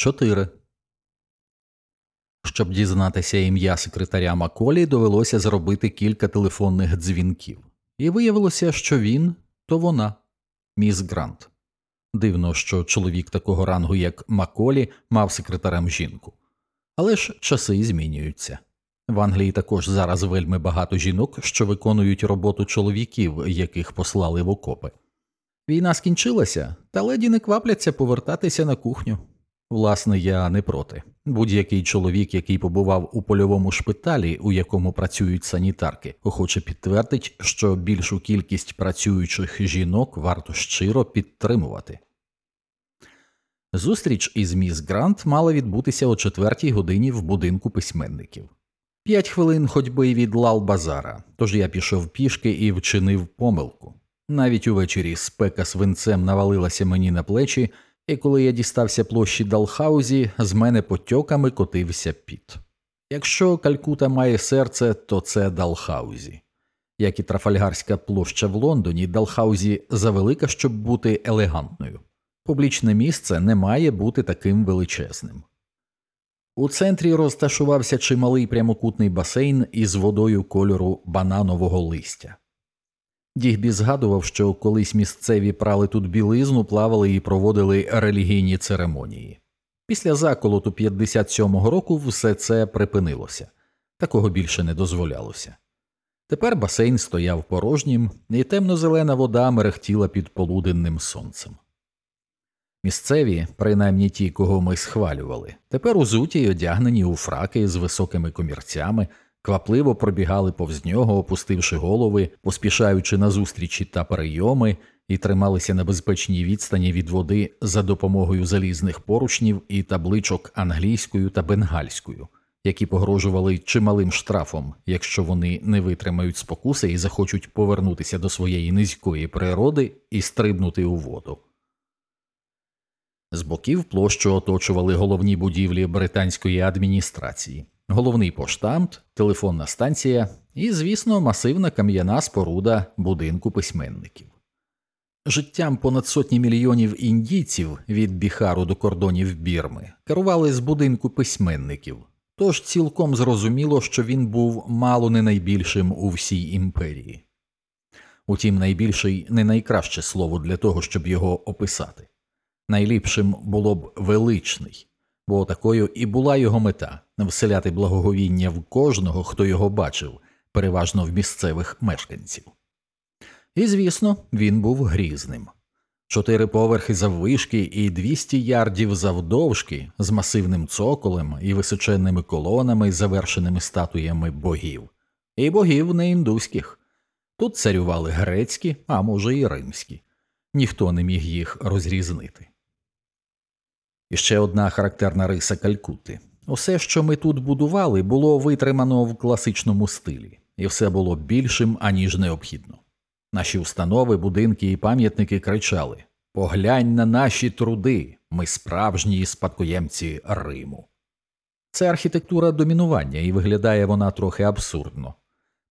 4. Щоб дізнатися ім'я секретаря Маколі, довелося зробити кілька телефонних дзвінків, і виявилося, що він то вона, міс Грант. Дивно, що чоловік такого рангу, як Маколі, мав секретарем жінку. Але ж часи змінюються. В Англії також зараз вельми багато жінок, що виконують роботу чоловіків, яких послали в окопи. Війна скінчилася, та леді не квапляться повертатися на кухню. Власне, я не проти. Будь-який чоловік, який побував у польовому шпиталі, у якому працюють санітарки, охоче підтвердить, що більшу кількість працюючих жінок варто щиро підтримувати. Зустріч із міс Грант мала відбутися о четвертій годині в будинку письменників. П'ять хвилин ходьби від лал базара, тож я пішов пішки і вчинив помилку. Навіть увечері спека свинцем навалилася мені на плечі, і коли я дістався площі Далхаузі, з мене потьоками котився піт. Якщо Калькута має серце, то це Далхаузі. Як і Трафальгарська площа в Лондоні, Далхаузі завелика, щоб бути елегантною. Публічне місце не має бути таким величезним. У центрі розташувався чималий прямокутний басейн із водою кольору бананового листя. Дігбі згадував, що колись місцеві прали тут білизну, плавали і проводили релігійні церемонії. Після заколоту 57-го року все це припинилося, такого більше не дозволялося. Тепер басейн стояв порожнім, і темно-зелена вода мерехтіла під полуденним сонцем. Місцеві, принаймні ті, кого ми схвалювали, тепер узуті й одягнені у фраки з високими комірцями, квапливо пробігали повз нього, опустивши голови, поспішаючи на зустрічі та перейоми, і трималися на безпечній відстані від води за допомогою залізних поручнів і табличок англійською та бенгальською, які погрожували чималим штрафом, якщо вони не витримають спокуси і захочуть повернутися до своєї низької природи і стрибнути у воду. З боків площу оточували головні будівлі британської адміністрації, головний поштамт, телефонна станція і, звісно, масивна кам'яна споруда будинку письменників. Життям понад сотні мільйонів індійців від Біхару до кордонів Бірми керували з будинку письменників, тож цілком зрозуміло, що він був мало не найбільшим у всій імперії. Утім, найбільший не найкраще слово для того, щоб його описати. Найліпшим було б величний, бо такою і була його мета вселяти благоговіння в кожного, хто його бачив, переважно в місцевих мешканців. І, звісно, він був грізним. Чотири поверхи заввишки і 200 ярдів завдовжки з масивним цоколем і височенними колонами, завершеними статуями богів, і богів не індуських. Тут царювали грецькі, а може, і римські. Ніхто не міг їх розрізнити. І ще одна характерна риса Калькути. Усе, що ми тут будували, було витримано в класичному стилі, і все було більшим, аніж необхідно. Наші установи, будинки і пам'ятники кричали Поглянь на наші труди, ми справжні спадкоємці Риму. Це архітектура домінування, і виглядає вона трохи абсурдно.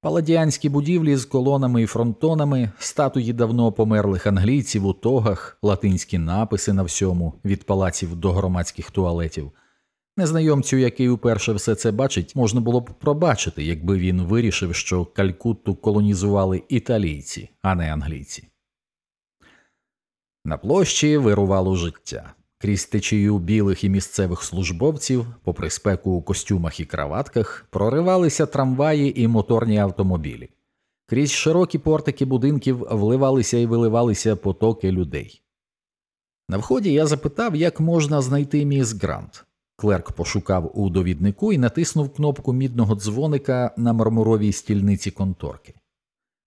Паладіанські будівлі з колонами і фронтонами, статуї давно померлих англійців у тогах, латинські написи на всьому, від палаців до громадських туалетів. Незнайомцю, який уперше все це бачить, можна було б пробачити, якби він вирішив, що Калькутту колонізували італійці, а не англійці. На площі вирувало життя. Крізь течію білих і місцевих службовців, попри спеку у костюмах і краватках, проривалися трамваї і моторні автомобілі. Крізь широкі портики будинків вливалися і виливалися потоки людей. На вході я запитав, як можна знайти міс Грант. Клерк пошукав у довіднику і натиснув кнопку мідного дзвоника на мармуровій стільниці конторки.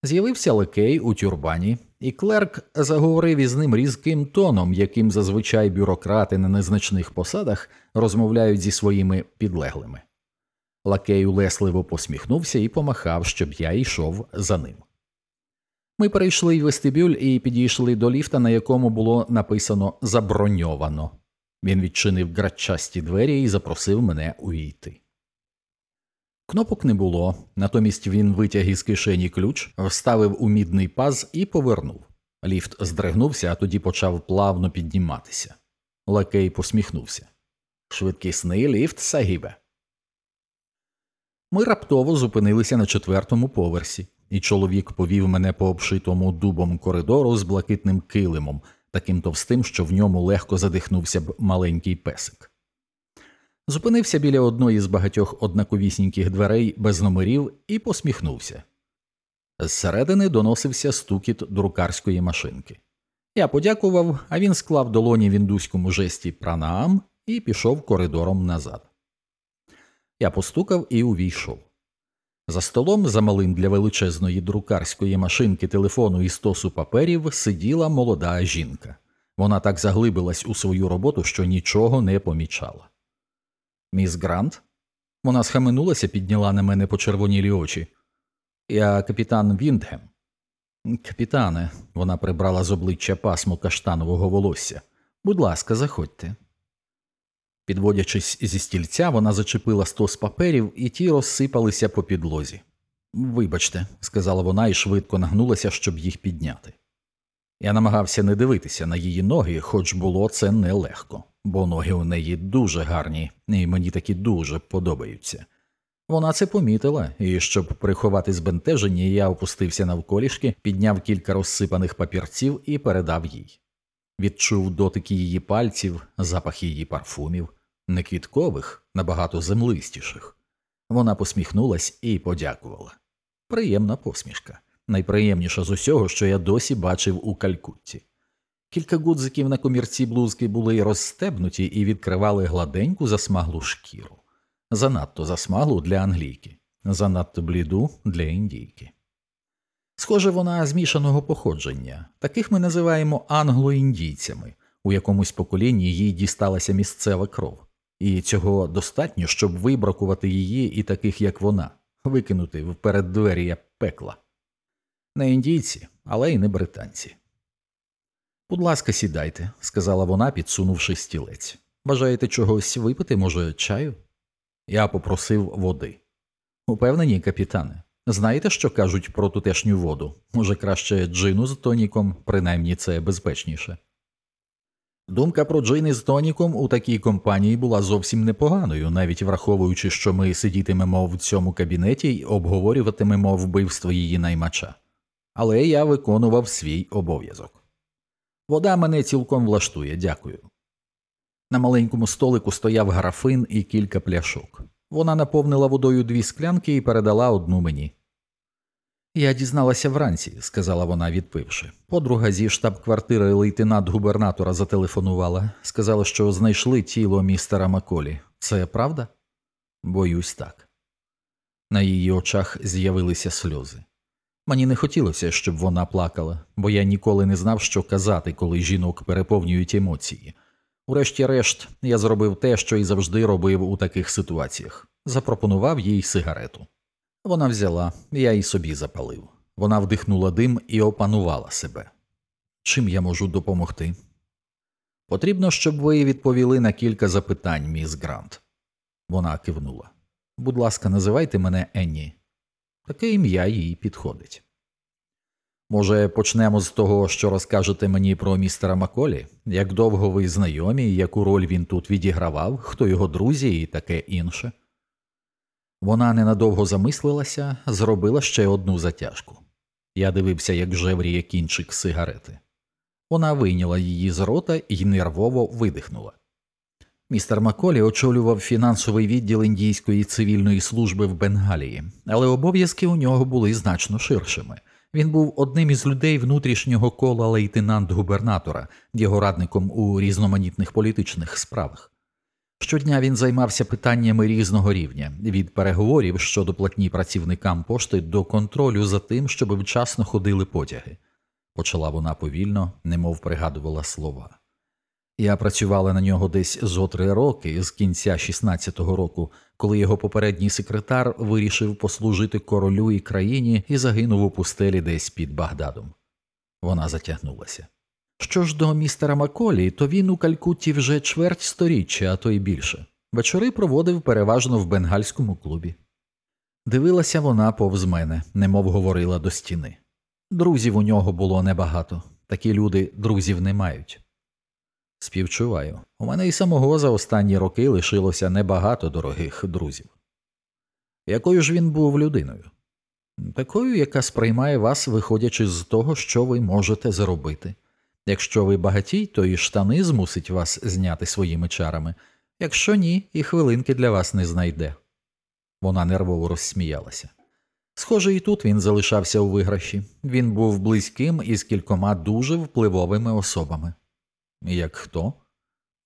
З'явився лакей у тюрбані, і клерк заговорив із ним різким тоном, яким зазвичай бюрократи на незначних посадах розмовляють зі своїми підлеглими. Лакей улесливо посміхнувся і помахав, щоб я йшов за ним. Ми перейшли вестибюль і підійшли до ліфта, на якому було написано заброньовано. Він відчинив грачасті двері і запросив мене увійти. Кнопок не було, натомість він витяг із кишені ключ, вставив у мідний паз і повернув. Ліфт здригнувся, а тоді почав плавно підніматися. Лакей посміхнувся. Швидкісний ліфт, Сагібе. Ми раптово зупинилися на четвертому поверсі, і чоловік повів мене по обшитому дубом коридору з блакитним килимом, таким товстим, що в ньому легко задихнувся б маленький песик. Зупинився біля одної з багатьох однаковісіньких дверей без номерів і посміхнувся. Зсередини доносився стукіт друкарської машинки. Я подякував, а він склав долоні в індуському жесті пранаам і пішов коридором назад. Я постукав і увійшов. За столом, замалим для величезної друкарської машинки телефону і стосу паперів, сиділа молода жінка. Вона так заглибилась у свою роботу, що нічого не помічала. Міс Грант? Вона схаменулася, підняла на мене почервонілі очі. Я капітан Віндгем. Капітане, вона прибрала з обличчя пасму каштанового волосся. Будь ласка, заходьте. Підводячись зі стільця, вона зачепила стос паперів, і ті розсипалися по підлозі. Вибачте, сказала вона і швидко нагнулася, щоб їх підняти. Я намагався не дивитися на її ноги, хоч було це нелегко, бо ноги у неї дуже гарні, і мені такі дуже подобаються. Вона це помітила, і щоб приховати збентеження, я опустився навколішки, підняв кілька розсипаних папірців і передав їй. Відчув дотики її пальців, запах її парфумів, не квіткових, набагато землистіших. Вона посміхнулась і подякувала. Приємна посмішка, найприємніша з усього, що я досі бачив у Калькутті. Кілька гудзиків на комірці блузки були розстебнуті і відкривали гладеньку засмаглу шкіру занадто засмаглу для англійки, занадто бліду для індійки. Схоже, вона змішаного походження, таких ми називаємо англо-індійцями, у якомусь поколінні їй дісталася місцева кров, і цього достатньо, щоб вибракувати її і таких, як вона, викинути в переддверія пекла. Не індійці, але й не британці. Будь ласка, сідайте, сказала вона, підсунувши стілець. Бажаєте чогось випити, може, чаю? Я попросив води. Упевнені, капітане, знаєте, що кажуть про тутешню воду? Може, краще джину з тоніком, принаймні це безпечніше. Думка про джини з тоніком у такій компанії була зовсім непоганою, навіть враховуючи, що ми сидітимемо в цьому кабінеті і обговорюватимемо вбивство її наймача. Але я виконував свій обов'язок. Вода мене цілком влаштує, дякую. На маленькому столику стояв графин і кілька пляшок. Вона наповнила водою дві склянки і передала одну мені. Я дізналася вранці, сказала вона, відпивши. Подруга зі штаб-квартири лейтенант губернатора зателефонувала, сказала, що знайшли тіло містера Маколі. Це правда? Боюсь, так. На її очах з'явилися сльози. Мені не хотілося, щоб вона плакала, бо я ніколи не знав, що казати, коли жінок переповнюють емоції. Урешті-решт, я зробив те, що і завжди робив у таких ситуаціях запропонував їй сигарету. Вона взяла, я й собі запалив. Вона вдихнула дим і опанувала себе. Чим я можу допомогти? Потрібно, щоб ви відповіли на кілька запитань, міс Грант. Вона кивнула. Будь ласка, називайте мене Енні. Таке ім'я їй підходить. Може, почнемо з того, що розкажете мені про містера Маколі, як довго ви знайомі, яку роль він тут відігравав, хто його друзі і таке інше. Вона ненадовго замислилася, зробила ще одну затяжку. Я дивився, як жевріє кінчик сигарети. Вона вийняла її з рота і нервово видихнула. Містер Маколі очолював фінансовий відділ індійської цивільної служби в Бенгалії, але обов'язки у нього були значно ширшими. Він був одним із людей внутрішнього кола лейтенант губернатора, його радником у різноманітних політичних справах. Щодня він займався питаннями різного рівня від переговорів щодо платні працівникам пошти до контролю за тим, щоб вчасно ходили потяги. Почала вона повільно, немов пригадувала слова. Я працювала на нього десь зо три роки з кінця 16-го року, коли його попередній секретар вирішив послужити королю і країні і загинув у пустелі десь під Багдадом. Вона затягнулася. Що ж до містера Маколі, то він у Калькутті вже чверть сторіччя, а то й більше. Вечори проводив переважно в бенгальському клубі. Дивилася вона повз мене, немов говорила до стіни. Друзів у нього було небагато, такі люди друзів не мають. Співчуваю. У мене і самого за останні роки лишилося небагато дорогих друзів. Якою ж він був людиною? Такою, яка сприймає вас, виходячи з того, що ви можете зробити. Якщо ви багатій, то і штани змусить вас зняти своїми чарами, якщо ні, і хвилинки для вас не знайде. Вона нервово розсміялася. Схоже, і тут він залишався у виграші. Він був близьким із кількома дуже впливовими особами. Як хто?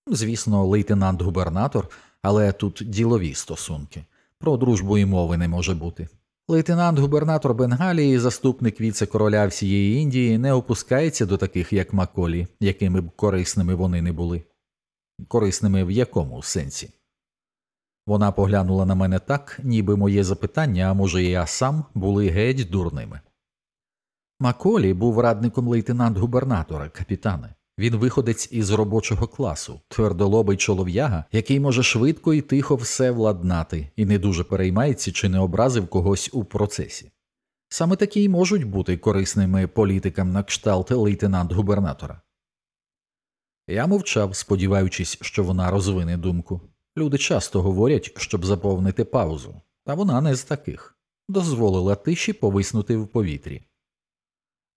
Звісно, лейтенант губернатор, але тут ділові стосунки. Про дружбу і мови не може бути. Лейтенант губернатор Бенгалії, заступник віце-короля всієї Індії, не опускається до таких, як Маколі, якими б корисними вони не були. Корисними в якому сенсі? Вона поглянула на мене так, ніби моє запитання, а може, я сам були геть дурними. Маколі був радником лейтенант губернатора, капітане. Він виходець із робочого класу, твердолобий чолов'яга, який може швидко і тихо все владнати, і не дуже переймається чи не образив когось у процесі. Саме такі й можуть бути корисними політикам на кшталт лейтенант губернатора. Я мовчав, сподіваючись, що вона розвине думку. Люди часто говорять, щоб заповнити паузу, та вона не з таких дозволила тиші повиснути в повітрі.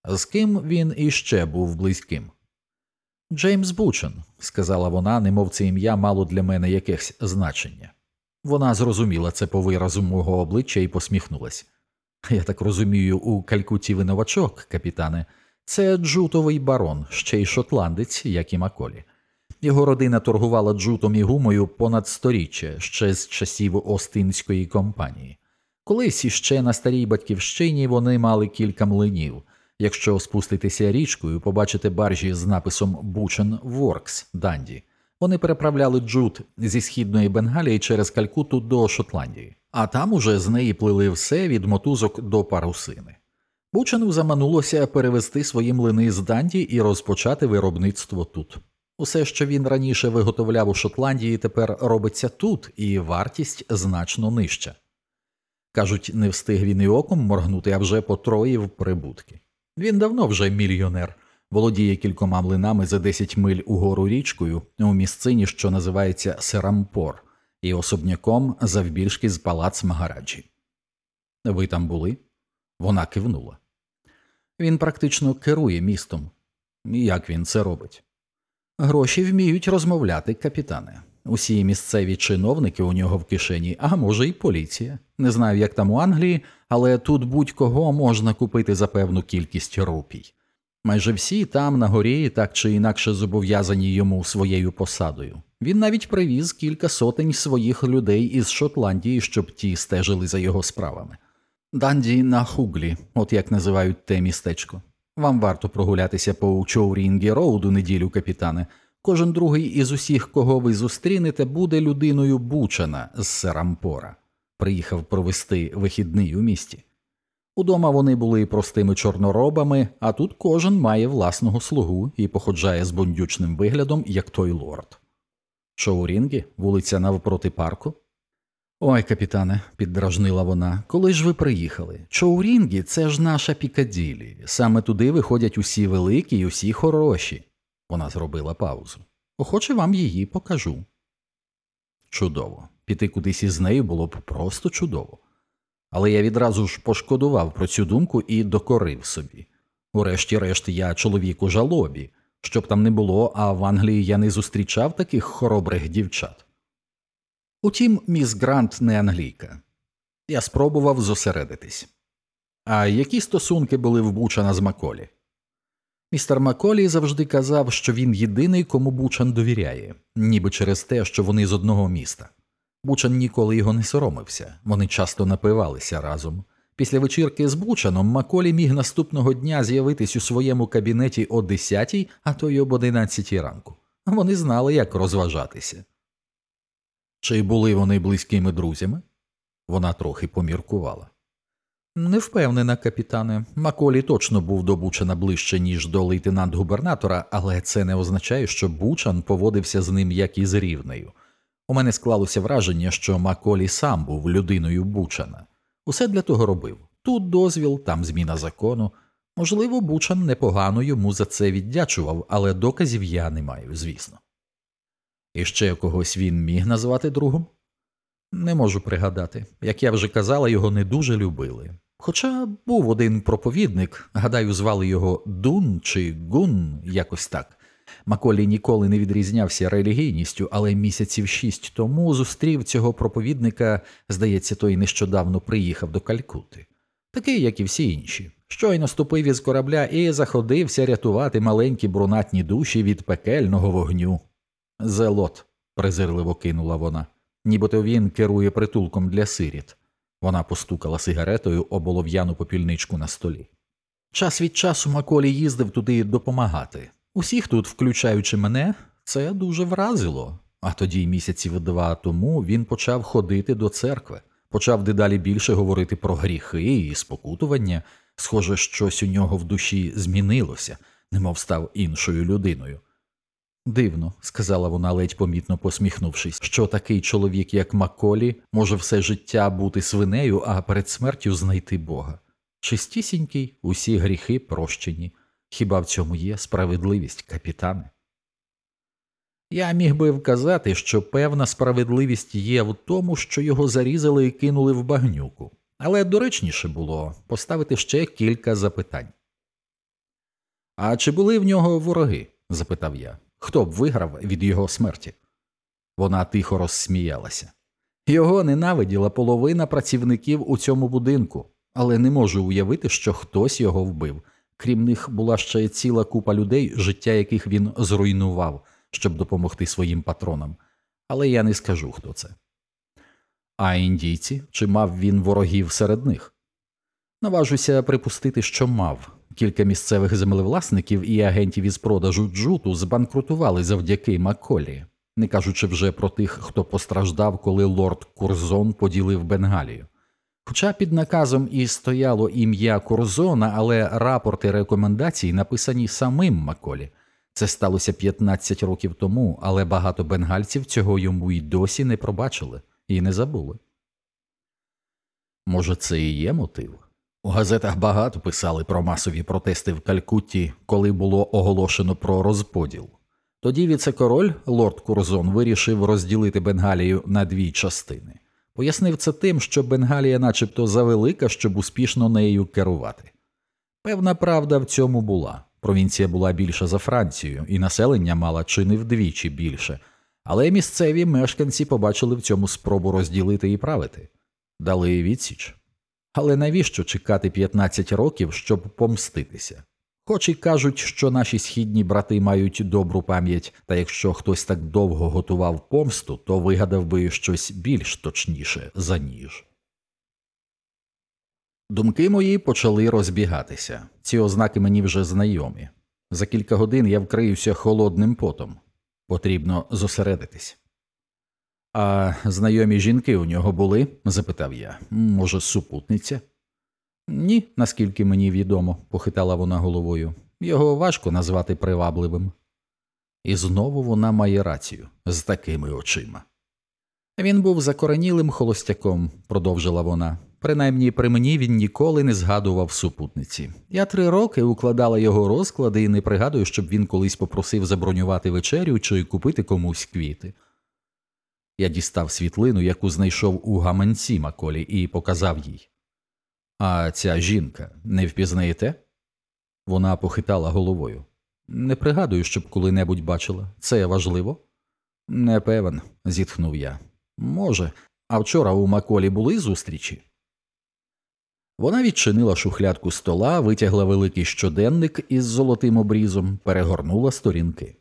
З ким він іще був близьким? Джеймс Бучен, сказала вона, немов це ім'я мало для мене якесь значення. Вона зрозуміла це по виразу мого обличчя і посміхнулась. Я так розумію, у Калькуті ви новачок, капітане, це джутовий барон, ще й шотландець, як і Маколі. Його родина торгувала джутом і гумою понад сторіччя ще з часів Остинської компанії. Колись іще на старій батьківщині вони мали кілька млинів. Якщо спуститися річкою, побачите баржі з написом Бучен Воркс Данді. Вони переправляли джут зі східної Бенгалії через Калькуту до Шотландії, а там уже з неї плили все від мотузок до парусини. Бучену заманулося перевести свої млини з Данді і розпочати виробництво тут. Усе, що він раніше виготовляв у Шотландії, тепер робиться тут, і вартість значно нижча. Кажуть, не встиг він і оком моргнути, а вже потроїв прибутки. Він давно вже мільйонер, володіє кількома млинами за 10 миль угору річкою у місцині, що називається Серампор, і особняком завбільшки з палац Магараджі. Ви там були? Вона кивнула. Він практично керує містом. Як він це робить? Гроші вміють розмовляти, капітане. Усі місцеві чиновники у нього в кишені, а може, й поліція. Не знаю, як там у Англії, але тут будь-кого можна купити за певну кількість рупій. Майже всі там на горі так чи інакше зобов'язані йому своєю посадою. Він навіть привіз кілька сотень своїх людей із Шотландії, щоб ті стежили за його справами. Данді на Хуглі, от як називають те містечко. Вам варто прогулятися по Чоурінгі Роуду неділю, капітане. Кожен другий із усіх, кого ви зустрінете, буде людиною Бучана з Серампора. Приїхав провести вихідний у місті. Удома вони були простими чорноробами, а тут кожен має власного слугу і походжає з бундючним виглядом, як той лорд. Чоурінгі, вулиця навпроти парку. Ой, капітане, піддражнила вона, коли ж ви приїхали? Чоурінгі це ж наша Пікаділі. Саме туди виходять усі великі і усі хороші. Вона зробила паузу. Охоче вам її покажу. Чудово. Піти кудись із нею було б просто чудово. Але я відразу ж пошкодував про цю думку і докорив собі. Урешті-решт, я чоловік у жалобі, щоб там не було, а в Англії я не зустрічав таких хоробрих дівчат. Утім, міс Грант не англійка. Я спробував зосередитись. А які стосунки були в Бучана з Маколі? Містер Маколі завжди казав, що він єдиний, кому Бучан довіряє, ніби через те, що вони з одного міста. Бучан ніколи його не соромився, вони часто напивалися разом. Після вечірки з Бучаном Маколі міг наступного дня з'явитись у своєму кабінеті о 10, а то й об 11 ранку. Вони знали, як розважатися. Чи були вони близькими друзями? Вона трохи поміркувала. Не впевнена, капітане. Маколі точно був до Бучана ближче, ніж до лейтенант губернатора, але це не означає, що Бучан поводився з ним як із рівнею. У мене склалося враження, що Маколі сам був людиною Бучана. Усе для того робив тут дозвіл, там зміна закону. Можливо, Бучан непогано йому за це віддячував, але доказів я не маю, звісно. І ще когось він міг назвати другом? Не можу пригадати. Як я вже казала, його не дуже любили. Хоча був один проповідник, гадаю, звали його Дун чи Гун, якось так. Маколі ніколи не відрізнявся релігійністю, але місяців шість тому зустрів цього проповідника, здається, той нещодавно приїхав до Калькути. Такий, як і всі інші. Щойно ступив із корабля і заходився рятувати маленькі брунатні душі від пекельного вогню. Зелот, презирливо кинула вона, нібито він керує притулком для сиріт. Вона постукала сигаретою об олов'яну попільничку на столі. Час від часу Маколі їздив туди допомагати. Усіх тут, включаючи мене, це дуже вразило. А тоді, місяців два тому, він почав ходити до церкви, почав дедалі більше говорити про гріхи і спокутування. Схоже, щось у нього в душі змінилося, немов став іншою людиною. Дивно, сказала вона, ледь помітно посміхнувшись, що такий чоловік, як Маколі, може все життя бути свинею, а перед смертю знайти Бога. Чистісінький, усі гріхи прощені. Хіба в цьому є справедливість, капітане? Я міг би вказати, що певна справедливість є в тому, що його зарізали і кинули в багнюку, але доречніше було поставити ще кілька запитань. А чи були в нього вороги? запитав я. Хто б виграв від його смерті? Вона тихо розсміялася. Його ненавиділа половина працівників у цьому будинку, але не можу уявити, що хтось його вбив. Крім них була ще ціла купа людей, життя яких він зруйнував, щоб допомогти своїм патронам, але я не скажу, хто це. А індійці чи мав він ворогів серед них? Наважуся припустити, що мав. Кілька місцевих землевласників і агентів із продажу джуту збанкрутували завдяки Макколі, не кажучи вже про тих, хто постраждав, коли лорд Курзон поділив Бенгалію. Хоча під наказом і стояло ім'я Курзона, але рапорти рекомендацій написані самим Маколі. Це сталося 15 років тому, але багато бенгальців цього йому й досі не пробачили і не забули. Може, це і є мотив? У газетах багато писали про масові протести в Калькутті, коли було оголошено про розподіл. Тоді віце-король лорд Курзон вирішив розділити Бенгалію на дві частини. Пояснив це тим, що Бенгалія начебто завелика, щоб успішно нею керувати. Певна правда в цьому була. Провінція була більша за Францію, і населення мала чи не вдвічі більше, але місцеві мешканці побачили в цьому спробу розділити і правити, дали відсіч. Але навіщо чекати 15 років, щоб помститися? Хоч і кажуть, що наші східні брати мають добру пам'ять, та якщо хтось так довго готував помсту, то вигадав би щось більш точніше за ніж. Думки мої почали розбігатися. Ці ознаки мені вже знайомі. За кілька годин я вкриюся холодним потом. Потрібно зосередитись. А знайомі жінки у нього були? запитав я. Може, супутниця? Ні, наскільки мені відомо, похитала вона головою. Його важко назвати привабливим. І знову вона має рацію з такими очима. Він був закоренілим холостяком, продовжила вона. Принаймні при мені він ніколи не згадував супутниці. Я три роки укладала його розклади і не пригадую, щоб він колись попросив забронювати вечерю чи купити комусь квіти. Я дістав світлину, яку знайшов у гаманці Маколі, і показав їй. А ця жінка не впізнаєте? Вона похитала головою. Не пригадую, щоб коли-небудь бачила. Це важливо? Не певен, зітхнув я. Може, а вчора у Маколі були зустрічі? Вона відчинила шухлядку стола, витягла великий щоденник із золотим обрізом, перегорнула сторінки.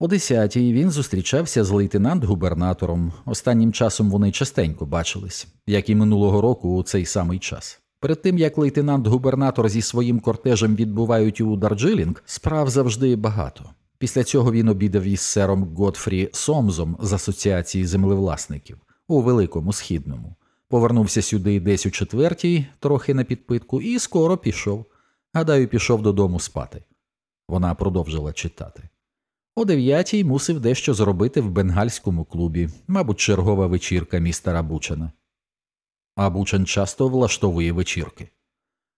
О десятій він зустрічався з лейтенант-губернатором. Останнім часом вони частенько бачились, як і минулого року у цей самий час. Перед тим як лейтенант-губернатор зі своїм кортежем відбувають у Дарджилінг, справ завжди багато. Після цього він обідав із сером Готфрі Сомзом з асоціації землевласників у Великому Східному. Повернувся сюди десь у четвертій, трохи на підпитку, і скоро пішов. Гадаю, пішов додому спати. Вона продовжила читати. О дев'ятій мусив дещо зробити в бенгальському клубі, мабуть, чергова вечірка містера Бучана. А Бучан часто влаштовує вечірки.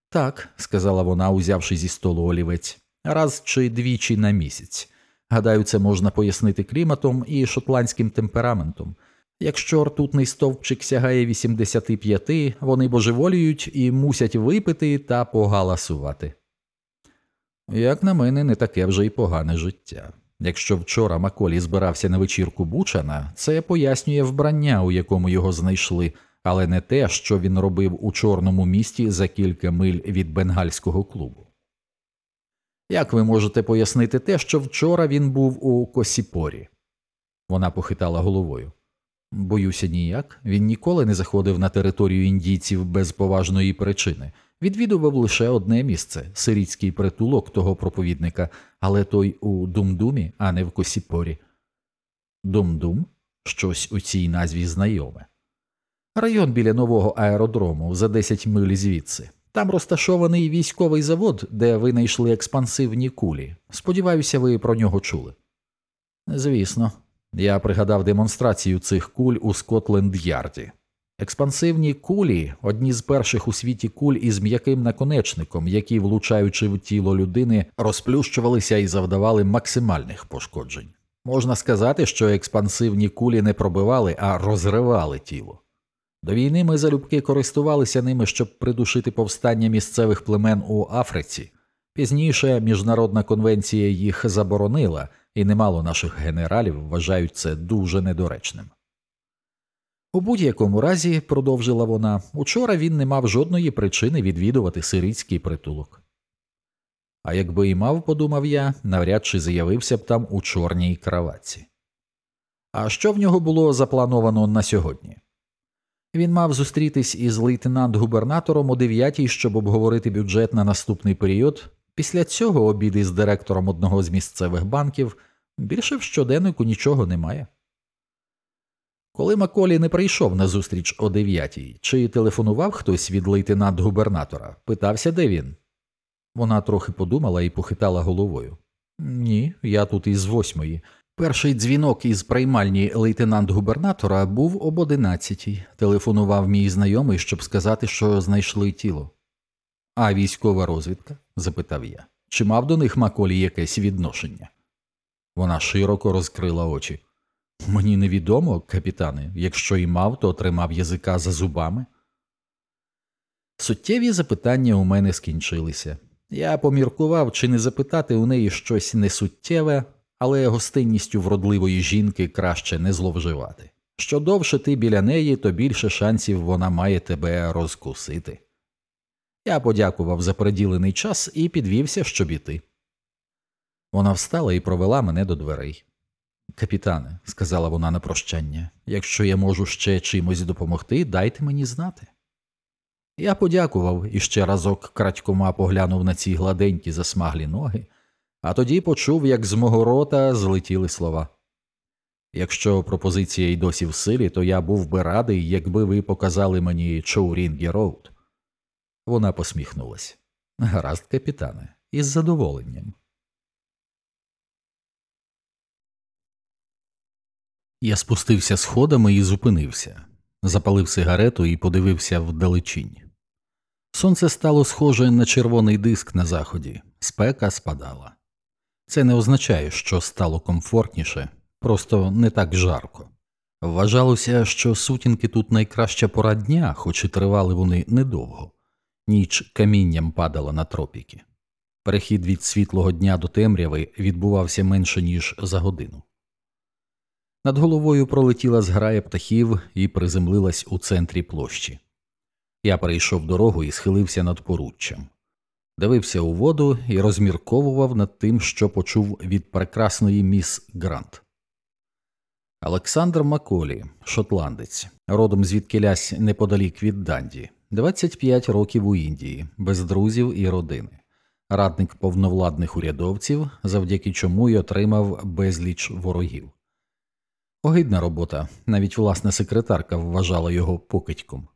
Так, сказала вона, узявши зі столу олівець, раз чи двічі на місяць. Гадаю, це можна пояснити кліматом і шотландським темпераментом. Якщо ртутний стовпчик сягає 85, вони божеволіють і мусять випити та погаласувати. Як на мене, не таке вже й погане життя. Якщо вчора Маколі збирався на вечірку Бучана, це пояснює вбрання, у якому його знайшли, але не те, що він робив у чорному місті за кілька миль від бенгальського клубу. Як ви можете пояснити те, що вчора він був у Косіпорі? Вона похитала головою. Боюся, ніяк. Він ніколи не заходив на територію індійців без поважної причини. Відвідував лише одне місце сирійський притулок того проповідника, але той у Думдумі, а не в Косіпорі. Думдум щось у цій назві знайоме. Район біля нового аеродрому за 10 миль звідси. Там розташований військовий завод, де винайшли експансивні кулі. Сподіваюся, ви про нього чули. Звісно, я пригадав демонстрацію цих куль у Скотленд Ярді. Експансивні кулі одні з перших у світі куль із м'яким наконечником, які, влучаючи в тіло людини, розплющувалися і завдавали максимальних пошкоджень. Можна сказати, що експансивні кулі не пробивали, а розривали тіло. До війни ми залюбки користувалися ними, щоб придушити повстання місцевих племен у Африці. Пізніше міжнародна конвенція їх заборонила, і немало наших генералів вважають це дуже недоречним. У будь-якому разі, продовжила вона, учора він не мав жодної причини відвідувати сирійський притулок. А якби і мав, подумав я, навряд чи з'явився б там у чорній краватці. А що в нього було заплановано на сьогодні? Він мав зустрітись із лейтенант-губернатором о 9 щоб обговорити бюджет на наступний період. Після цього обід із директором одного з місцевих банків більше в щоденнику нічого немає. Коли Маколі не прийшов на зустріч о 9 чи телефонував хтось від лейтенант-губернатора, питався, де він. Вона трохи подумала і похитала головою. Ні, я тут із восьмої. Перший дзвінок із приймальні лейтенант-губернатора був об одинадцятій. Телефонував мій знайомий, щоб сказати, що знайшли тіло. А військова розвідка? запитав я. Чи мав до них Маколі якесь відношення? Вона широко розкрила очі. Мені невідомо, капітане, якщо і мав, то тримав язика за зубами. Суттєві запитання у мене скінчилися. Я поміркував, чи не запитати у неї щось несуттєве, але гостинністю вродливої жінки краще не зловживати. Що довше ти біля неї, то більше шансів вона має тебе розкусити. Я подякував за приділений час і підвівся, щоб іти. Вона встала і провела мене до дверей. Капітане, сказала вона на прощання, якщо я можу ще чимось допомогти, дайте мені знати. Я подякував і ще разок крадькома поглянув на ці гладенькі засмаглі ноги, а тоді почув, як з мого рота злетіли слова. Якщо пропозиція й досі в силі, то я був би радий, якби ви показали мені Чоурінгі Роуд. Вона посміхнулась. Гаразд, капітане, із задоволенням. Я спустився сходами і зупинився, запалив сигарету і подивився вдалечінь. Сонце стало схоже на червоний диск на заході, спека спадала. Це не означає, що стало комфортніше, просто не так жарко. Вважалося, що сутінки тут найкраща пора дня, хоч і тривали вони недовго, ніч камінням падала на тропіки. Перехід від світлого дня до темряви відбувався менше, ніж за годину. Над головою пролетіла зграя птахів і приземлилась у центрі площі. Я перейшов дорогу і схилився над поруччям, дивився у воду і розмірковував над тим, що почув від прекрасної міс Грант. Олександр Маколі, шотландець, родом звідкилясь неподалік від Данді, 25 років у Індії, без друзів і родини, радник повновладних урядовців, завдяки чому й отримав безліч ворогів. Огидна робота, навіть власна секретарка вважала його покидьком.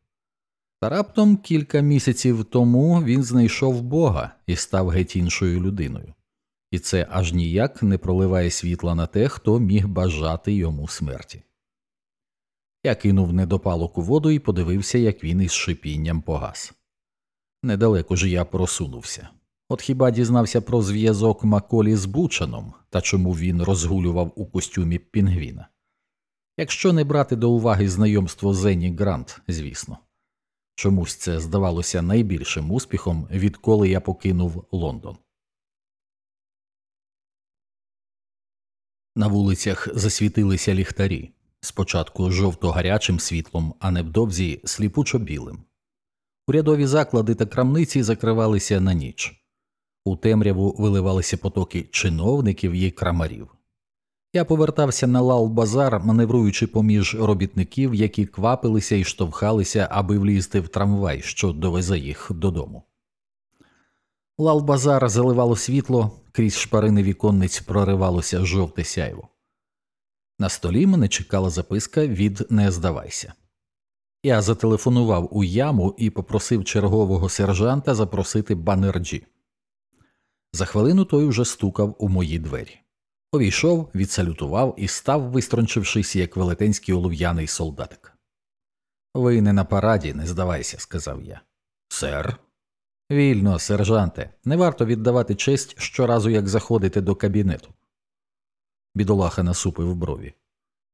Та раптом кілька місяців тому він знайшов Бога і став геть іншою людиною, і це аж ніяк не проливає світла на те, хто міг бажати йому смерті. Я кинув недопалок у воду і подивився, як він із шипінням погас. Недалеко ж я просунувся. От хіба дізнався про зв'язок Маколі з Бучаном та чому він розгулював у костюмі Пінгвіна? Якщо не брати до уваги знайомство Зені Грант, звісно. Чомусь це здавалося найбільшим успіхом, відколи я покинув Лондон. На вулицях засвітилися ліхтарі спочатку жовто гарячим світлом, а невдовзі сліпучо білим. Урядові заклади та крамниці закривалися на ніч. У темряву виливалися потоки чиновників і крамарів. Я повертався на лал базар, маневруючи поміж робітників, які квапилися і штовхалися, аби влізти в трамвай, що довезе їх додому. Лал базар заливало світло, крізь шпарини віконниць проривалося жовте сяйво. На столі мене чекала записка від Не здавайся. Я зателефонував у яму і попросив чергового сержанта запросити банерджі. За хвилину той уже стукав у мої двері. Увійшов, відсалютував і став, вистрончившись, як велетенський олов'яний солдатик. Ви не на параді, не здавайся, сказав я. Сер. Вільно, сержанте, не варто віддавати честь щоразу, як заходите до кабінету. Бідолаха насупив брові.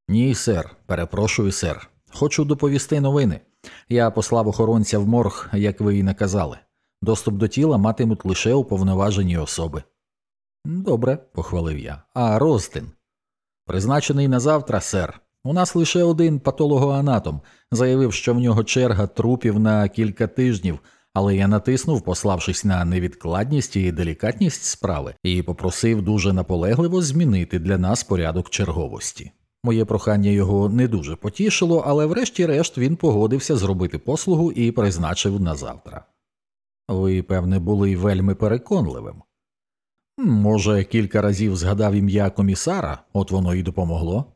Ні, сер, перепрошую, сер. Хочу доповісти новини. Я послав охоронця в морг, як ви і наказали. Доступ до тіла матимуть лише уповноважені особи. Добре, похвалив я. А Ростин? Призначений на завтра, сер. У нас лише один патологоанатом заявив, що в нього черга трупів на кілька тижнів, але я натиснув, пославшись на невідкладність і делікатність справи, і попросив дуже наполегливо змінити для нас порядок черговості. Моє прохання його не дуже потішило, але врешті-решт він погодився зробити послугу і призначив на завтра. Ви, певне, були вельми переконливим. Може, кілька разів згадав ім'я комісара, от воно і допомогло?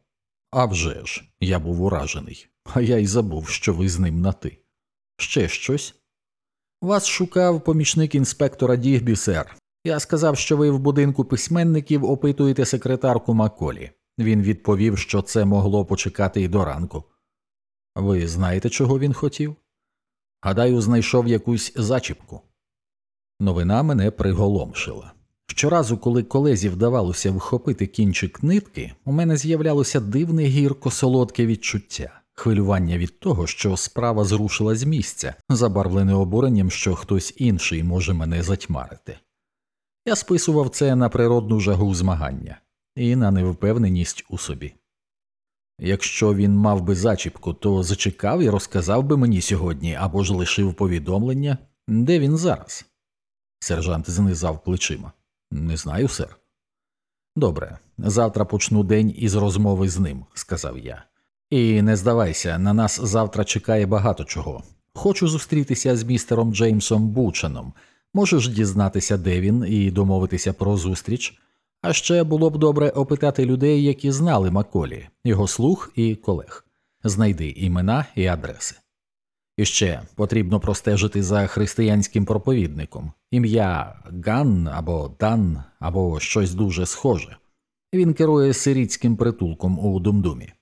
«А вже ж, я був уражений, а я й забув, що ви з ним на ти. Ще щось? Вас шукав помічник інспектора Дігбі, сер. Я сказав, що ви в будинку письменників опитуєте секретарку Маколі. Він відповів, що це могло почекати й до ранку. Ви знаєте, чого він хотів? Гадаю, знайшов якусь зачіпку. Новина мене приголомшила. Щоразу, коли колезі вдавалося вхопити кінчик нитки, у мене з'являлося дивне гірко солодке відчуття, хвилювання від того, що справа зрушила з місця, забарвлене обуренням, що хтось інший може мене затьмарити. Я списував це на природну жагу змагання і на невпевненість у собі. Якщо він мав би зачіпку, то зачекав і розказав би мені сьогодні або ж лишив повідомлення, де він зараз. Сержант знизав плечима. Не знаю, сер. Добре, завтра почну день із розмови з ним, сказав я. І не здавайся, на нас завтра чекає багато чого. Хочу зустрітися з містером Джеймсом Бучаном. Можеш дізнатися, де він, і домовитися про зустріч. А ще було б добре опитати людей, які знали Маколі, його слуг і колег. Знайди імена і адреси. І ще потрібно простежити за християнським проповідником ім'я Ган або Дан, або щось дуже схоже. Він керує сирітським притулком у Думдумі.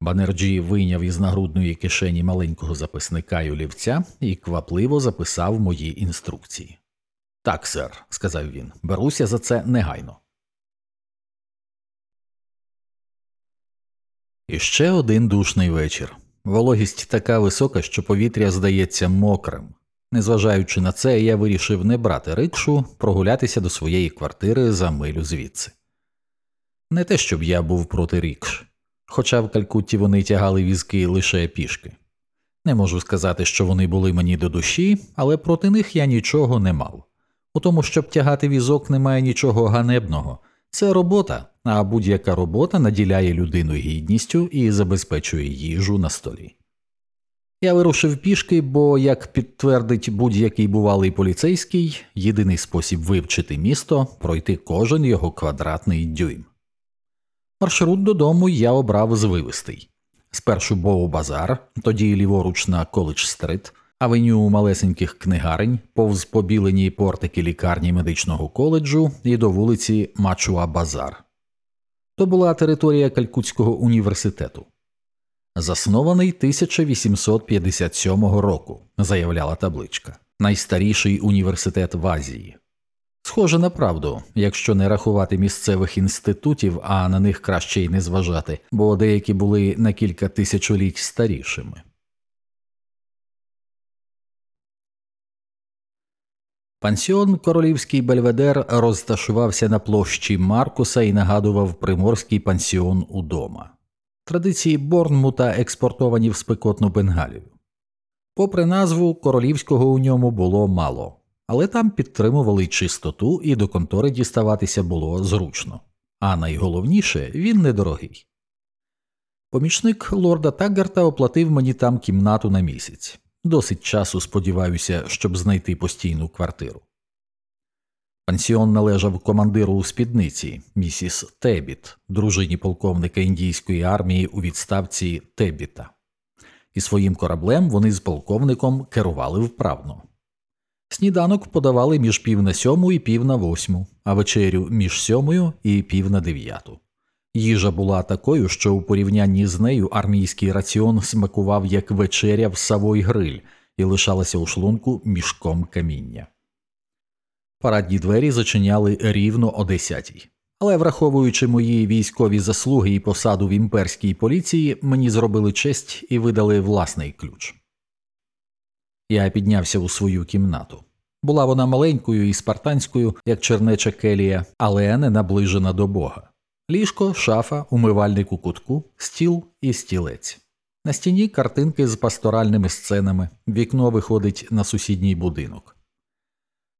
Банерджі вийняв із нагрудної кишені маленького записника й олівця і квапливо записав мої інструкції. Так, сер, сказав він, беруся за це негайно. І ще один душний вечір. Вологість така висока, що повітря здається мокрим. Незважаючи на це, я вирішив не брати рикшу, прогулятися до своєї квартири за милю звідси. Не те, щоб я був проти рікш, хоча в Калькутті вони тягали візки лише пішки. Не можу сказати, що вони були мені до душі, але проти них я нічого не мав. У тому, щоб тягати візок, немає нічого ганебного. Це робота, а будь-яка робота наділяє людину гідністю і забезпечує їжу на столі. Я вирушив пішки, бо, як підтвердить будь-який бувалий поліцейський, єдиний спосіб вивчити місто пройти кожен його квадратний дюйм. Маршрут додому я обрав звивистий спершу Боу Базар, тоді ліворуч на Коледж Стрит, авеню малесеньких книгарень, повз побілені портики лікарні медичного коледжу і до вулиці Мачуа Базар. То була територія Калькутського університету. Заснований 1857 року, заявляла табличка. найстаріший університет в Азії. Схоже на правду, якщо не рахувати місцевих інститутів, а на них краще й не зважати, бо деякі були на кілька тисячоліть старішими. Пансіон Королівський Бельведер розташувався на площі Маркуса і нагадував приморський пансіон удома. Традиції Борнмута експортовані в спекотну Бенгалію. Попри назву, королівського у ньому було мало, але там підтримували чистоту і до контори діставатися було зручно, а найголовніше він недорогий. Помічник лорда Таггарта оплатив мені там кімнату на місяць. Досить часу сподіваюся, щоб знайти постійну квартиру. Пансіон належав командиру у спідниці, місіс Тебіт, дружині полковника індійської армії у відставці Тебіта, і своїм кораблем вони з полковником керували вправно. Сніданок подавали між пів на сьому і пів на восьму, а вечерю між сьомою і пів на дев'яту. Їжа була такою, що у порівнянні з нею армійський раціон смакував як вечеря в савой гриль і лишалася у шлунку мішком каміння. Парадні двері зачиняли рівно о десятій. Але, враховуючи мої військові заслуги і посаду в імперській поліції, мені зробили честь і видали власний ключ. Я піднявся у свою кімнату. Була вона маленькою і спартанською, як чернеча келія, але не наближена до Бога. Ліжко, шафа, умивальник у кутку, стіл і стілець. На стіні картинки з пасторальними сценами, вікно виходить на сусідній будинок.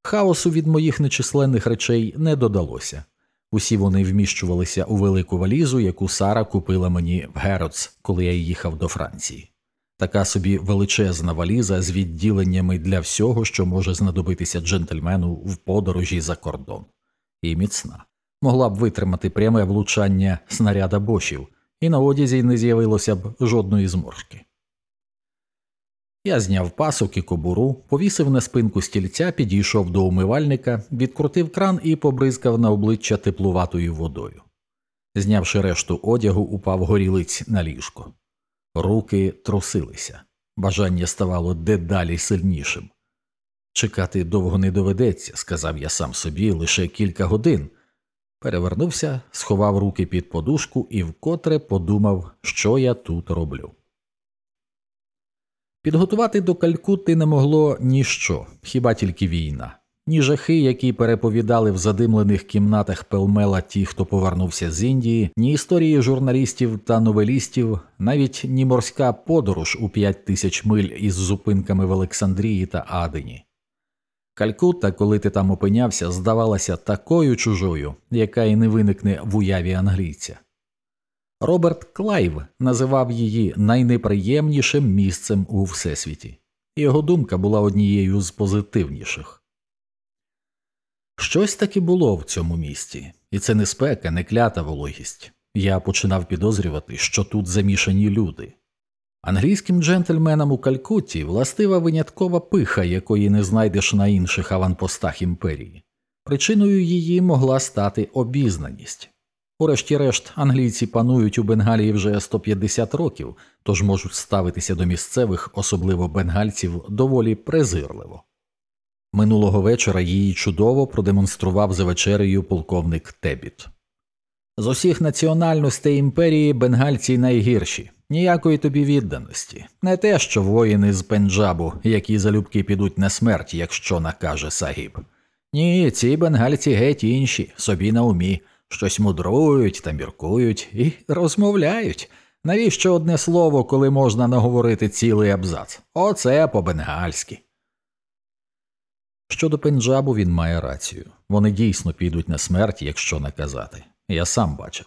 Хаосу від моїх нечисленних речей не додалося. Усі вони вміщувалися у велику валізу, яку Сара купила мені в Геродс, коли я їхав до Франції. Така собі величезна валіза з відділеннями для всього, що може знадобитися джентльмену в подорожі за кордон, і міцна могла б витримати пряме влучання снаряда бошів, і на одязі не з'явилося б жодної зморшки. Я зняв пасок і кобуру, повісив на спинку стільця, підійшов до умивальника, відкрутив кран і побризкав на обличчя теплуватою водою. Знявши решту одягу, упав горілиць на ліжко. Руки трусилися, бажання ставало дедалі сильнішим. Чекати довго не доведеться, сказав я сам собі лише кілька годин, перевернувся, сховав руки під подушку і вкотре подумав, що я тут роблю. Підготувати до Калькутти не могло ніщо, хіба тільки війна, ні жахи, які переповідали в задимлених кімнатах пелмела ті, хто повернувся з Індії, ні історії журналістів та новелістів, навіть ні морська подорож у п'ять тисяч миль із зупинками в Олександрії та Адені. Калькутта, коли ти там опинявся, здавалася такою чужою, яка й не виникне в уяві англійця. Роберт Клайв називав її найнеприємнішим місцем у всесвіті, його думка була однією з позитивніших. Щось таки було в цьому місті, і це не спека, не клята вологість. Я починав підозрювати, що тут замішані люди. Англійським джентльменам у Калькутті властива виняткова пиха, якої не знайдеш на інших аванпостах імперії. Причиною її могла стати обізнаність. Урешті-решт, англійці панують у Бенгалії вже 150 років, тож можуть ставитися до місцевих, особливо бенгальців, доволі презирливо. Минулого вечора її чудово продемонстрував за вечерею полковник Тебіт. З усіх національностей імперії бенгальці найгірші. Ніякої тобі відданості, не те, що воїни з Пенджабу, які залюбки підуть на смерть, якщо накаже Сагіб. Ні, ці бенгальці геть інші, собі на умі, щось мудрують та міркують і розмовляють. Навіщо одне слово, коли можна наговорити цілий абзац? Оце по бенгальськи. Щодо Пенджабу він має рацію вони дійсно підуть на смерть, якщо наказати. Я сам бачив.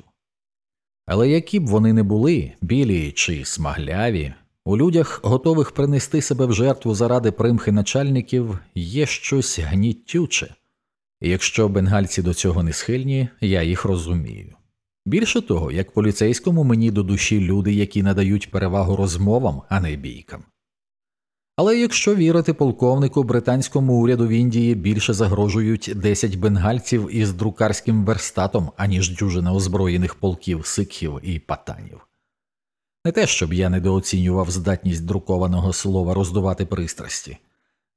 Але які б вони не були, білі чи смагляві, у людях, готових принести себе в жертву заради примхи начальників, є щось гнітюче, і якщо бенгальці до цього не схильні, я їх розумію. Більше того, як поліцейському мені до душі люди, які надають перевагу розмовам, а не бійкам. Але якщо вірити полковнику, британському уряду в Індії більше загрожують 10 бенгальців із друкарським верстатом, аніж дюжина озброєних полків сикхів і патанів. Не те, щоб я недооцінював здатність друкованого слова роздувати пристрасті.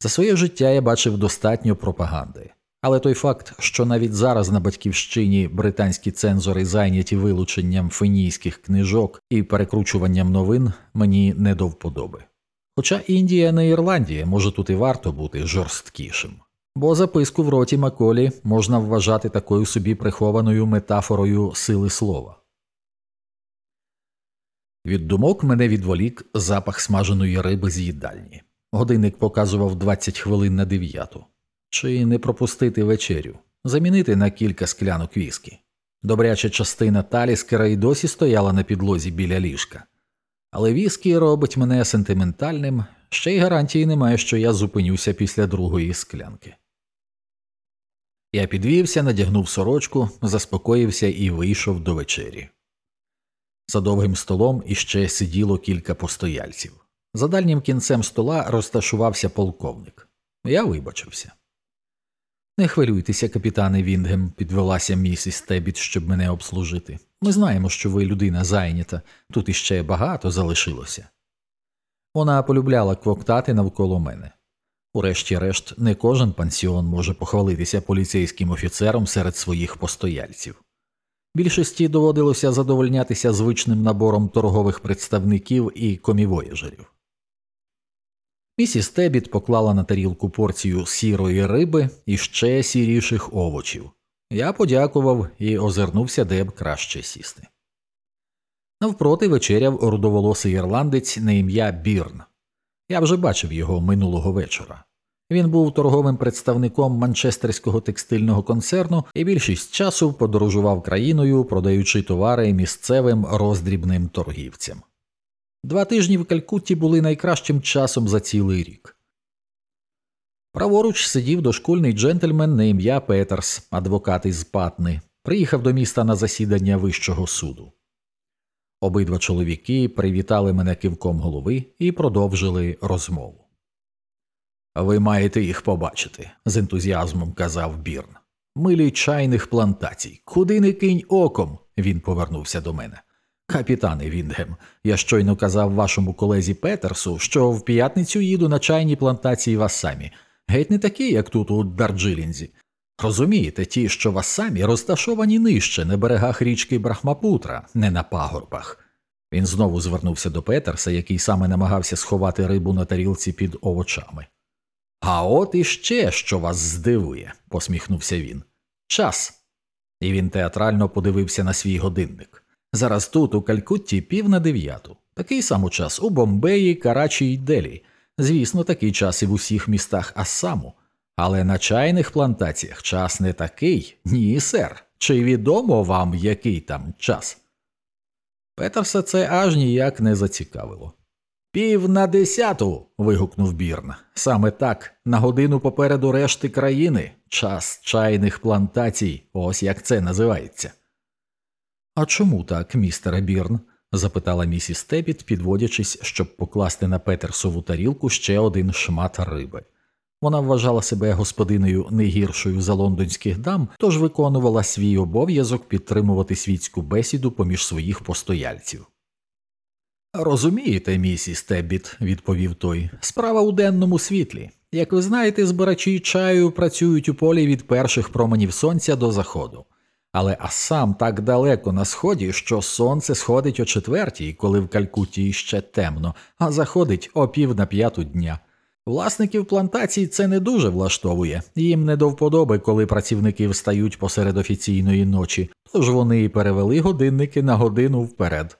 За своє життя я бачив достатньо пропаганди. Але той факт, що навіть зараз на батьківщині британські цензори зайняті вилученням фенійських книжок і перекручуванням новин, мені не до вподоби. Хоча Індія не Ірландія, може тут і варто бути жорсткішим, бо записку в роті Маколі можна вважати такою собі прихованою метафорою сили слова. Від думок мене відволік запах смаженої риби з їдальні. Годинник показував 20 хвилин на дев'яту. Чи не пропустити вечерю, замінити на кілька склянок віскі. Добряча частина таліскера й досі стояла на підлозі біля ліжка. Але віскі робить мене сентиментальним, ще й гарантії немає, що я зупинюся після другої склянки. Я підвівся, надягнув сорочку, заспокоївся і вийшов до вечері. За довгим столом іще сиділо кілька постояльців. За дальнім кінцем стола розташувався полковник. Я вибачився. Не хвилюйтеся, капітане Вінгем, підвелася місіс Тебіт, щоб мене обслужити. Ми знаємо, що ви людина зайнята, тут іще багато залишилося. Вона полюбляла квоктати навколо мене. Урешті-решт, не кожен пансіон може похвалитися поліцейським офіцером серед своїх постояльців. Більшості доводилося задовольнятися звичним набором торгових представників і комівояжерів. Місіс Тебіт поклала на тарілку порцію сірої риби і ще сіріших овочів. Я подякував і озирнувся, де б краще сісти. Навпроти вечеряв рудоволосий ірландець на ім'я Бірн. Я вже бачив його минулого вечора. Він був торговим представником манчестерського текстильного концерну і більшість часу подорожував країною, продаючи товари місцевим роздрібним торгівцям. Два тижні в Калькутті були найкращим часом за цілий рік. Праворуч сидів дошкольний джентльмен на ім'я Петерс, адвокат із Патни, приїхав до міста на засідання Вищого суду. Обидва чоловіки привітали мене кивком голови і продовжили розмову. Ви маєте їх побачити, з ентузіазмом казав Бірн. Милі чайних плантацій. Куди не кинь оком. Він повернувся до мене. Капітане Вінгем, я щойно казав вашому колезі Петерсу, що в п'ятницю їду на чайні плантації в Ассамі. Геть не такі, як тут у Дарджилінзі. Розумієте, ті, що в Ассамі розташовані нижче на берегах річки Брахмапутра, не на пагорбах. Він знову звернувся до Петерса, який саме намагався сховати рибу на тарілці під овочами. А от іще що вас здивує, посміхнувся він. Час. І він театрально подивився на свій годинник. Зараз тут, у Калькутті, пів на дев'яту. Такий самий час у Бомбеї, Карачі й Делі. Звісно, такий час і в усіх містах Ассаму. Але на чайних плантаціях час не такий, ні, сер. Чи відомо вам, який там час? Петерса це аж ніяк не зацікавило. Пів на десяту. вигукнув Бірн. Саме так, на годину попереду решти країни, час чайних плантацій, ось як це називається. А чому так, містере Бірн? Запитала місіс Тепіт, підводячись, щоб покласти на Петерсову тарілку ще один шмат риби. Вона вважала себе господиною не гіршою за лондонських дам, тож виконувала свій обов'язок підтримувати світську бесіду поміж своїх постояльців. Розумієте, місіс Теббіт, відповів той, справа у денному світлі. Як ви знаєте, збирачі чаю працюють у полі від перших променів сонця до заходу. Але Асам так далеко на сході, що сонце сходить о четвертій, коли в Калькуті ще темно, а заходить о пів на п'яту дня. Власників плантацій це не дуже влаштовує, їм не до вподоби, коли працівники встають посеред офіційної ночі, тож вони і перевели годинники на годину вперед.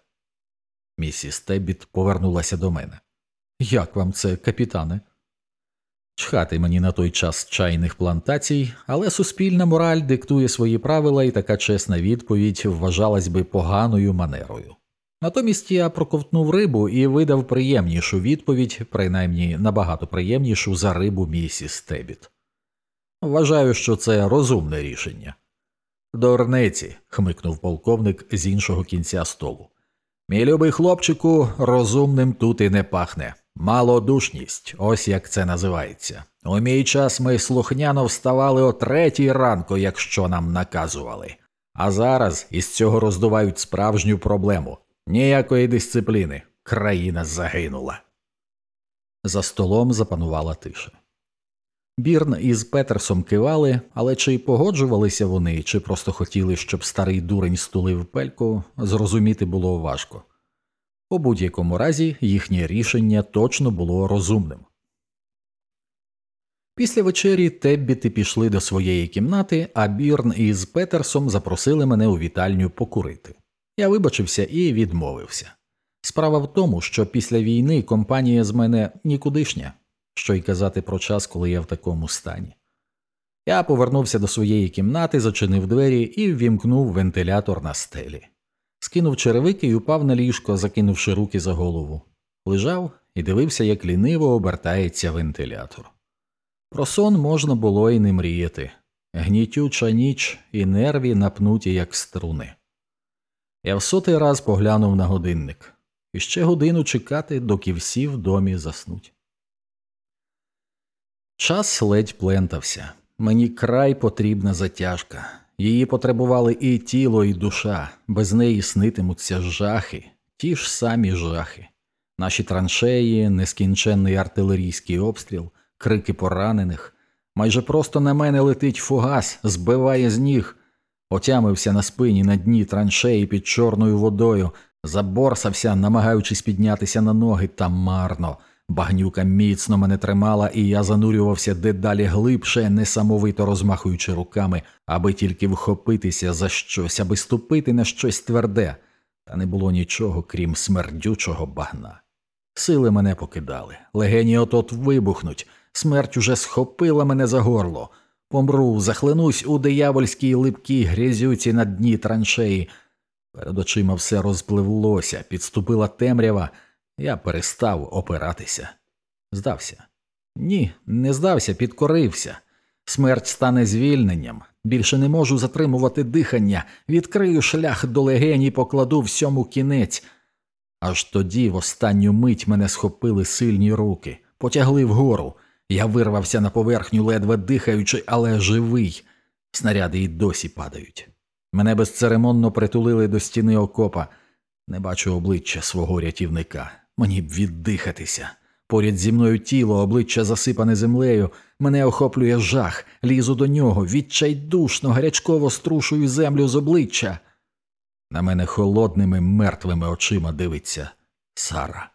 Місіс Тебіт повернулася до мене. Як вам це, капітане? Чхати мені на той час чайних плантацій, але суспільна мораль диктує свої правила, і така чесна відповідь вважалась би поганою манерою. Натомість я проковтнув рибу і видав приємнішу відповідь, принаймні набагато приємнішу за рибу місіс Тебіт. Вважаю, що це розумне рішення. Дорниці. хмикнув полковник з іншого кінця столу. Мій любий хлопчику, розумним тут і не пахне. Малодушність, ось як це називається. У мій час ми слухняно вставали о третій ранку, якщо нам наказували. А зараз із цього роздувають справжню проблему ніякої дисципліни. Країна загинула. За столом запанувала тиша. Бірн із Петерсом кивали, але чи погоджувалися вони, чи просто хотіли, щоб старий дурень стулив пельку, зрозуміти було важко. У будь-якому разі їхнє рішення точно було розумним. Після вечері Теббіти пішли до своєї кімнати, а Бірн із Петерсом запросили мене у вітальню покурити. Я вибачився і відмовився. Справа в тому, що після війни компанія з мене нікудишня, що й казати про час, коли я в такому стані. Я повернувся до своєї кімнати, зачинив двері і ввімкнув вентилятор на стелі. Скинув черевики і упав на ліжко, закинувши руки за голову. Лежав і дивився, як ліниво обертається вентилятор. Про сон можна було і не мріяти. Гнітюча ніч і нерві напнуті, як струни. Я в сотий раз поглянув на годинник і ще годину чекати, доки всі в домі заснуть. Час ледь плентався. Мені край потрібна затяжка. Її потребували і тіло, і душа, без неї снитимуться жахи, ті ж самі жахи. Наші траншеї, нескінченний артилерійський обстріл, крики поранених. Майже просто на мене летить фугас, збиває з ніг. Отямився на спині на дні траншеї під чорною водою, заборсався, намагаючись піднятися на ноги, та марно. Багнюка міцно мене тримала, і я занурювався дедалі глибше, несамовито розмахуючи руками, аби тільки вхопитися за щось, аби ступити на щось тверде, та не було нічого, крім смердючого багна. Сили мене покидали, легені от-от вибухнуть, смерть уже схопила мене за горло. Помру, захлинусь у диявольській липкій грязюці на дні траншеї. Перед очима все розпливлося, підступила темрява. Я перестав опиратися. Здався. Ні, не здався, підкорився. Смерть стане звільненням. Більше не можу затримувати дихання, відкрию шлях до легені, покладу всьому кінець. Аж тоді, в останню мить, мене схопили сильні руки, потягли вгору. Я вирвався на поверхню, ледве дихаючи, але живий. Снаряди й досі падають. Мене безцеремонно притулили до стіни окопа. Не бачу обличчя свого рятівника. Мені б віддихатися. Поряд зі мною тіло, обличчя засипане землею, мене охоплює жах, лізу до нього, відчайдушно, гарячково струшую землю з обличчя. На мене холодними мертвими очима дивиться Сара.